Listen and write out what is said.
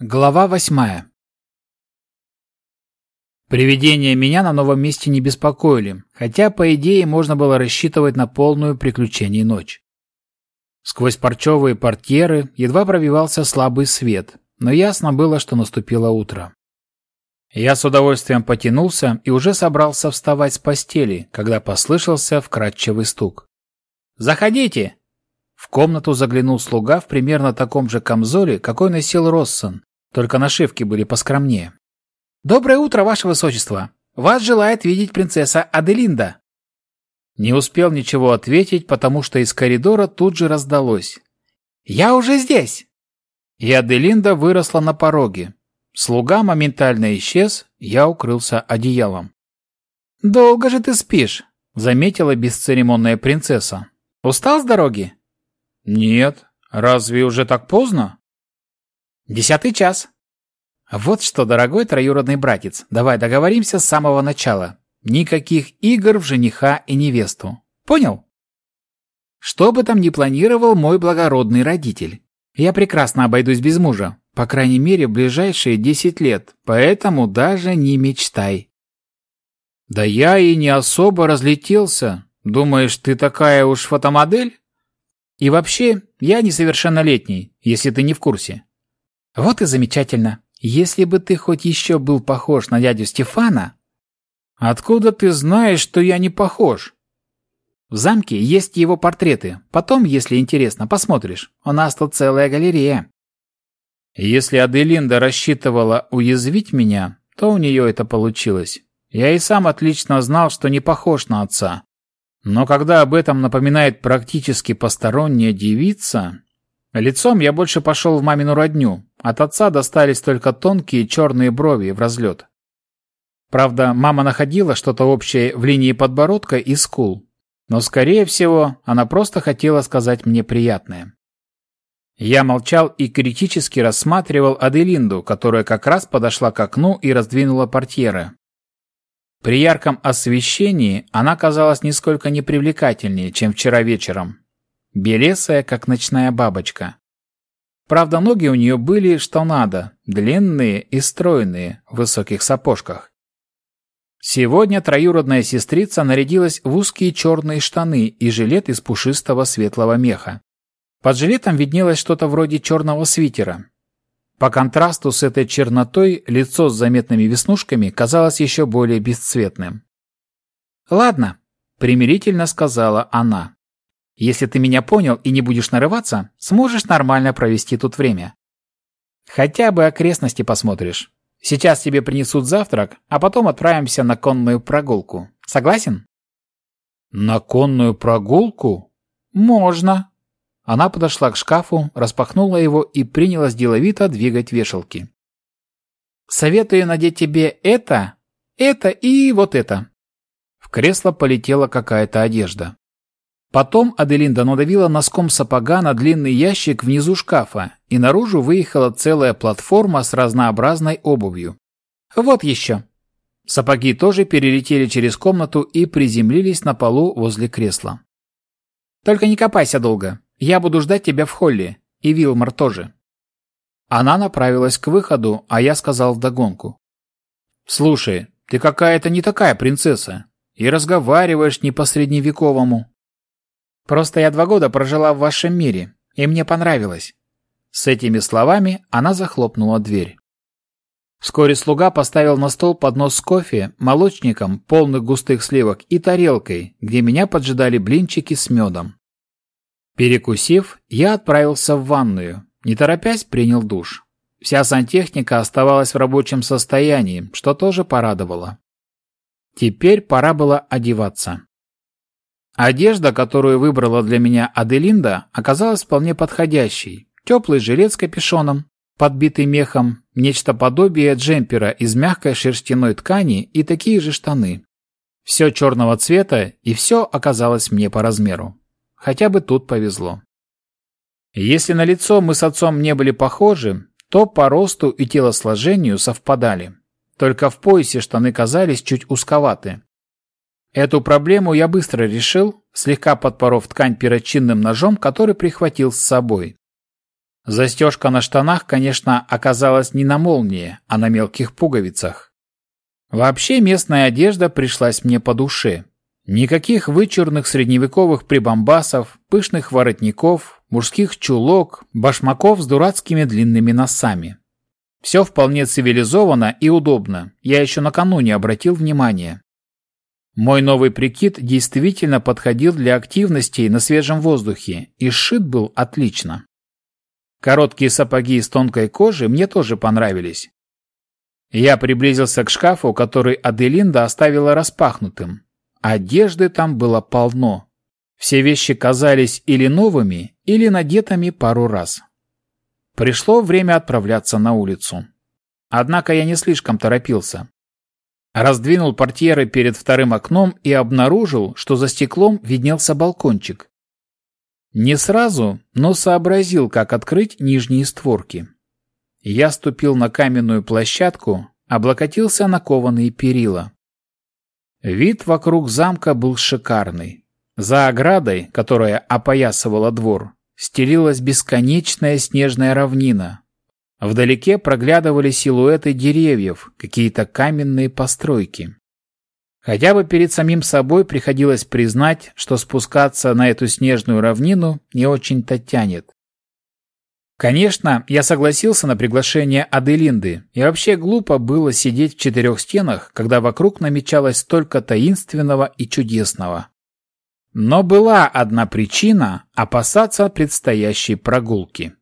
Глава восьмая Привидения меня на новом месте не беспокоили, хотя, по идее, можно было рассчитывать на полную приключений ночь. Сквозь парчевые портьеры едва пробивался слабый свет, но ясно было, что наступило утро. Я с удовольствием потянулся и уже собрался вставать с постели, когда послышался вкрадчивый стук. «Заходите!» В комнату заглянул слуга в примерно таком же камзоле, какой носил Россон, только нашивки были поскромнее. «Доброе утро, ваше высочество! Вас желает видеть принцесса Аделинда!» Не успел ничего ответить, потому что из коридора тут же раздалось. «Я уже здесь!» И Аделинда выросла на пороге. Слуга моментально исчез, я укрылся одеялом. «Долго же ты спишь?» — заметила бесцеремонная принцесса. «Устал с дороги?» «Нет. Разве уже так поздно?» «Десятый час». «Вот что, дорогой троюродный братец, давай договоримся с самого начала. Никаких игр в жениха и невесту. Понял?» «Что бы там ни планировал мой благородный родитель, я прекрасно обойдусь без мужа, по крайней мере, в ближайшие десять лет, поэтому даже не мечтай». «Да я и не особо разлетелся. Думаешь, ты такая уж фотомодель?» И вообще, я несовершеннолетний, если ты не в курсе. Вот и замечательно. Если бы ты хоть еще был похож на дядю Стефана... Откуда ты знаешь, что я не похож? В замке есть его портреты. Потом, если интересно, посмотришь. У нас тут целая галерея. Если Аделинда рассчитывала уязвить меня, то у нее это получилось. Я и сам отлично знал, что не похож на отца. Но когда об этом напоминает практически посторонняя девица... Лицом я больше пошел в мамину родню. От отца достались только тонкие черные брови в разлет. Правда, мама находила что-то общее в линии подбородка и скул. Но, скорее всего, она просто хотела сказать мне приятное. Я молчал и критически рассматривал Аделинду, которая как раз подошла к окну и раздвинула портьеры. При ярком освещении она казалась нисколько непривлекательнее, чем вчера вечером. Белесая, как ночная бабочка. Правда, ноги у нее были что надо, длинные и стройные, в высоких сапожках. Сегодня троюродная сестрица нарядилась в узкие черные штаны и жилет из пушистого светлого меха. Под жилетом виднелось что-то вроде черного свитера, по контрасту с этой чернотой лицо с заметными веснушками казалось еще более бесцветным. «Ладно», — примирительно сказала она. «Если ты меня понял и не будешь нарываться, сможешь нормально провести тут время. Хотя бы окрестности посмотришь. Сейчас тебе принесут завтрак, а потом отправимся на конную прогулку. Согласен?» «На конную прогулку? Можно», она подошла к шкафу, распахнула его и принялась деловито двигать вешалки. «Советую надеть тебе это, это и вот это». В кресло полетела какая-то одежда. Потом Аделинда надавила носком сапога на длинный ящик внизу шкафа, и наружу выехала целая платформа с разнообразной обувью. «Вот еще». Сапоги тоже перелетели через комнату и приземлились на полу возле кресла. «Только не копайся долго. Я буду ждать тебя в холле. И Вилмар тоже». Она направилась к выходу, а я сказал вдогонку. «Слушай, ты какая-то не такая принцесса. И разговариваешь не по-средневековому». «Просто я два года прожила в вашем мире, и мне понравилось». С этими словами она захлопнула дверь. Вскоре слуга поставил на стол поднос с кофе, молочником, полных густых сливок и тарелкой, где меня поджидали блинчики с медом. Перекусив, я отправился в ванную. Не торопясь, принял душ. Вся сантехника оставалась в рабочем состоянии, что тоже порадовало. Теперь пора было одеваться. Одежда, которую выбрала для меня Аделинда, оказалась вполне подходящей. Теплый жилет с капюшоном, подбитый мехом, нечто подобие джемпера из мягкой шерстяной ткани и такие же штаны. Все черного цвета, и все оказалось мне по размеру. Хотя бы тут повезло. Если на лицо мы с отцом не были похожи, то по росту и телосложению совпадали. Только в поясе штаны казались чуть узковаты. Эту проблему я быстро решил, слегка подпоров ткань перочинным ножом, который прихватил с собой. Застежка на штанах, конечно, оказалась не на молнии, а на мелких пуговицах. Вообще местная одежда пришлась мне по душе. Никаких вычурных средневековых прибамбасов, пышных воротников, мужских чулок, башмаков с дурацкими длинными носами. Все вполне цивилизованно и удобно, я еще накануне обратил внимание. Мой новый прикид действительно подходил для активностей на свежем воздухе и сшит был отлично. Короткие сапоги из тонкой кожи мне тоже понравились. Я приблизился к шкафу, который Аделинда оставила распахнутым. Одежды там было полно. Все вещи казались или новыми, или надетыми пару раз. Пришло время отправляться на улицу. Однако я не слишком торопился. Раздвинул портьеры перед вторым окном и обнаружил, что за стеклом виднелся балкончик. Не сразу, но сообразил, как открыть нижние створки. Я ступил на каменную площадку, облокотился на кованые перила. Вид вокруг замка был шикарный. За оградой, которая опоясывала двор, стелилась бесконечная снежная равнина, Вдалеке проглядывали силуэты деревьев, какие-то каменные постройки. Хотя бы перед самим собой приходилось признать, что спускаться на эту снежную равнину не очень-то тянет. Конечно, я согласился на приглашение Аделинды, и вообще глупо было сидеть в четырех стенах, когда вокруг намечалось столько таинственного и чудесного. Но была одна причина опасаться предстоящей прогулки.